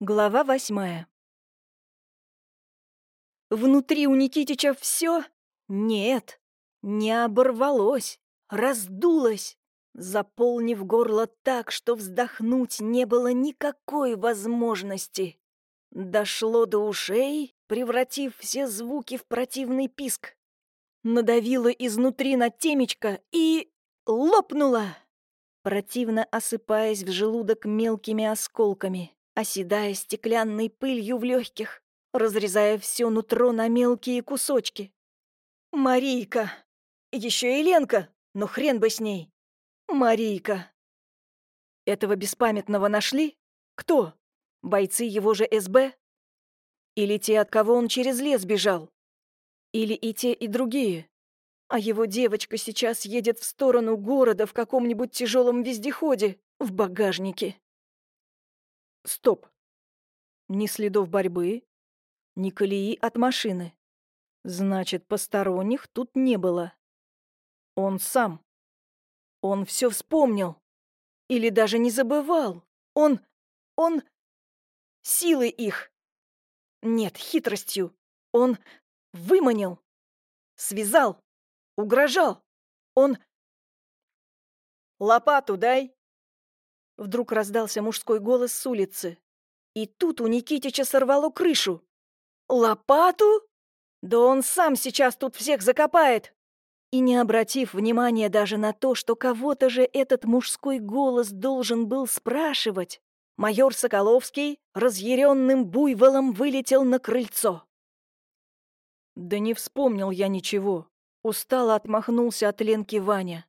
Глава восьмая. Внутри у Никитича все? Нет, не оборвалось, раздулось, заполнив горло так, что вздохнуть не было никакой возможности. Дошло до ушей, превратив все звуки в противный писк. Надавило изнутри на темечко и... лопнуло, противно осыпаясь в желудок мелкими осколками оседая стеклянной пылью в легких, разрезая все нутро на мелкие кусочки. «Марийка! Еще и Ленка, но хрен бы с ней! Марийка!» Этого беспамятного нашли? Кто? Бойцы его же СБ? Или те, от кого он через лес бежал? Или и те, и другие? А его девочка сейчас едет в сторону города в каком-нибудь тяжелом вездеходе в багажнике. Стоп. Ни следов борьбы, ни колеи от машины. Значит, посторонних тут не было. Он сам. Он все вспомнил. Или даже не забывал. Он... он... силой их. Нет, хитростью. Он выманил. Связал. Угрожал. Он... «Лопату дай!» Вдруг раздался мужской голос с улицы. И тут у Никитича сорвало крышу. «Лопату? Да он сам сейчас тут всех закопает!» И не обратив внимания даже на то, что кого-то же этот мужской голос должен был спрашивать, майор Соколовский разъяренным буйволом вылетел на крыльцо. Да не вспомнил я ничего. Устало отмахнулся от Ленки Ваня.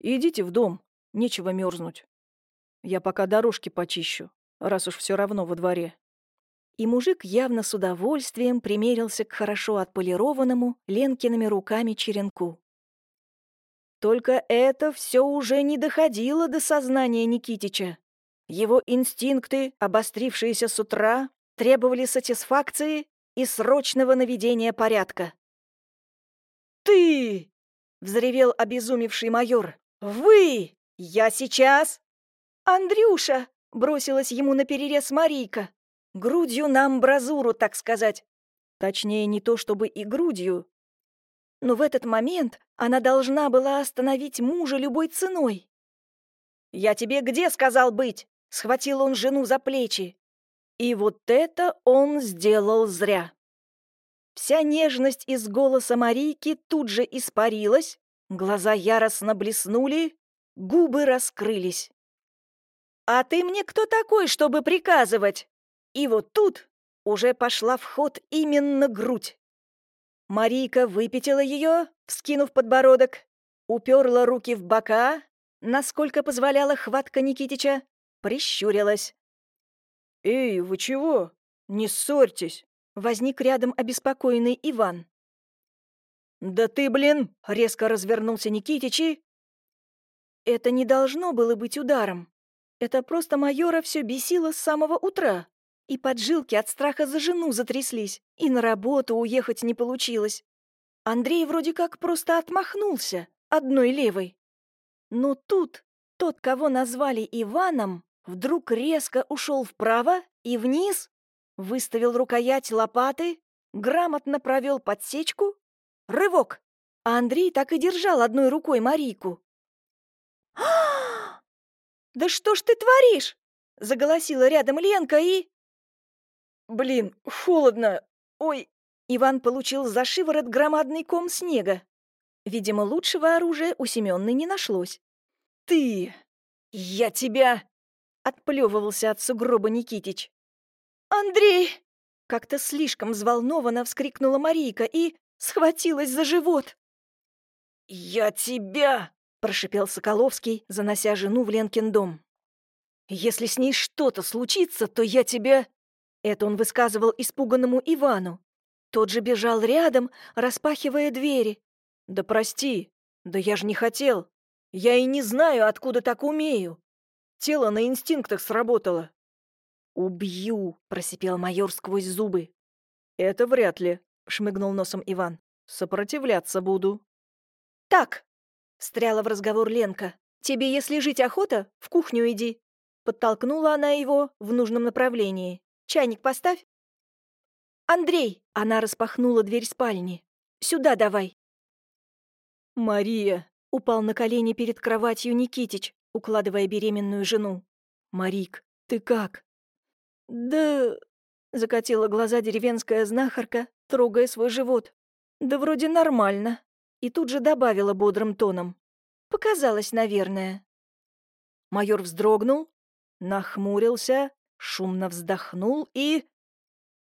«Идите в дом, нечего мерзнуть». Я пока дорожки почищу, раз уж все равно во дворе». И мужик явно с удовольствием примерился к хорошо отполированному Ленкиными руками черенку. Только это все уже не доходило до сознания Никитича. Его инстинкты, обострившиеся с утра, требовали сатисфакции и срочного наведения порядка. «Ты!» — взревел обезумевший майор. «Вы! Я сейчас!» «Андрюша!» — бросилась ему на перерез Марийка. Грудью на амбразуру, так сказать. Точнее, не то чтобы и грудью. Но в этот момент она должна была остановить мужа любой ценой. «Я тебе где сказал быть?» — схватил он жену за плечи. И вот это он сделал зря. Вся нежность из голоса Марийки тут же испарилась, глаза яростно блеснули, губы раскрылись. «А ты мне кто такой, чтобы приказывать?» И вот тут уже пошла в ход именно грудь. Марийка выпятила ее, вскинув подбородок, уперла руки в бока, насколько позволяла хватка Никитича, прищурилась. «Эй, вы чего? Не ссорьтесь!» — возник рядом обеспокоенный Иван. «Да ты, блин!» — резко развернулся Никитич и... Это не должно было быть ударом. Это просто майора все бесило с самого утра. И поджилки от страха за жену затряслись, и на работу уехать не получилось. Андрей вроде как просто отмахнулся, одной левой. Но тут тот, кого назвали Иваном, вдруг резко ушел вправо и вниз, выставил рукоять лопаты, грамотно провел подсечку, рывок, а Андрей так и держал одной рукой Марийку. «Да что ж ты творишь?» — заголосила рядом Ленка и... «Блин, холодно! Ой!» Иван получил за шиворот громадный ком снега. Видимо, лучшего оружия у Семённы не нашлось. «Ты! Я тебя!» — отплёвывался от сугроба Никитич. «Андрей!» — как-то слишком взволнованно вскрикнула Марийка и схватилась за живот. «Я тебя!» — прошипел Соколовский, занося жену в Ленкин дом. «Если с ней что-то случится, то я тебя...» Это он высказывал испуганному Ивану. Тот же бежал рядом, распахивая двери. «Да прости, да я же не хотел. Я и не знаю, откуда так умею. Тело на инстинктах сработало». «Убью!» — просипел майор сквозь зубы. «Это вряд ли», — шмыгнул носом Иван. «Сопротивляться буду». «Так, Встряла в разговор Ленка. «Тебе, если жить охота, в кухню иди. Подтолкнула она его в нужном направлении. «Чайник поставь». «Андрей!» — она распахнула дверь спальни. «Сюда давай!» «Мария!» — упал на колени перед кроватью Никитич, укладывая беременную жену. «Марик, ты как?» «Да...» — закатила глаза деревенская знахарка, трогая свой живот. «Да вроде нормально». И тут же добавила бодрым тоном. «Показалось, наверное». Майор вздрогнул, нахмурился, шумно вздохнул и...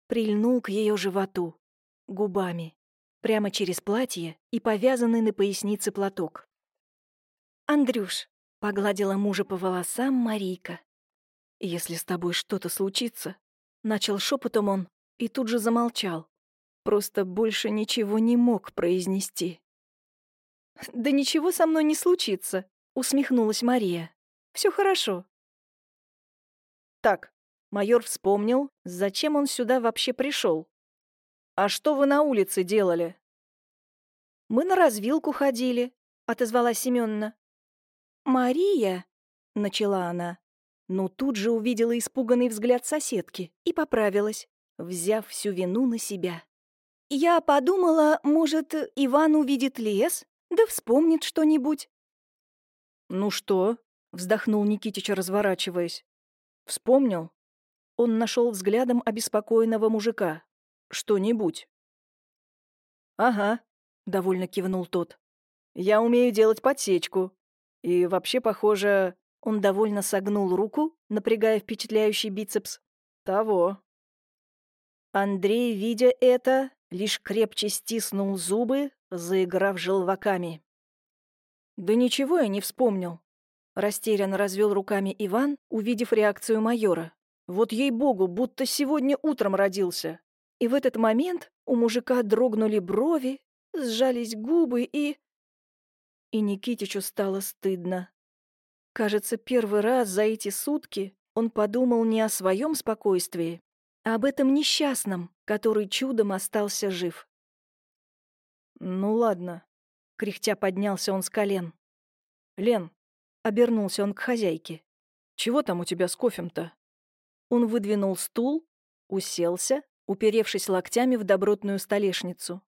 Прильнул к ее животу, губами, прямо через платье и повязанный на пояснице платок. «Андрюш», — погладила мужа по волосам Марийка. «Если с тобой что-то случится», — начал шепотом он и тут же замолчал. Просто больше ничего не мог произнести. «Да ничего со мной не случится», — усмехнулась Мария. Все хорошо». «Так», — майор вспомнил, зачем он сюда вообще пришел. «А что вы на улице делали?» «Мы на развилку ходили», — отозвалась Семёновна. «Мария», — начала она, но тут же увидела испуганный взгляд соседки и поправилась, взяв всю вину на себя. «Я подумала, может, Иван увидит лес, да вспомнит что-нибудь». «Ну что?» — вздохнул Никитич, разворачиваясь. «Вспомнил?» Он нашел взглядом обеспокоенного мужика. «Что-нибудь?» «Ага», — довольно кивнул тот. «Я умею делать подсечку. И вообще, похоже...» Он довольно согнул руку, напрягая впечатляющий бицепс. «Того». Андрей, видя это, лишь крепче стиснул зубы, заиграв желваками. «Да ничего я не вспомнил», — растерянно развел руками Иван, увидев реакцию майора. «Вот ей-богу, будто сегодня утром родился». И в этот момент у мужика дрогнули брови, сжались губы и... И Никитичу стало стыдно. Кажется, первый раз за эти сутки он подумал не о своем спокойствии, а об этом несчастном, который чудом остался жив. «Ну ладно», — кряхтя поднялся он с колен. «Лен», — обернулся он к хозяйке, — «чего там у тебя с кофем-то?» Он выдвинул стул, уселся, уперевшись локтями в добротную столешницу.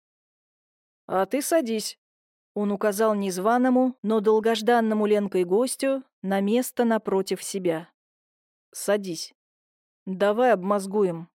«А ты садись», — он указал незваному, но долгожданному Ленкой гостю на место напротив себя. «Садись. Давай обмозгуем,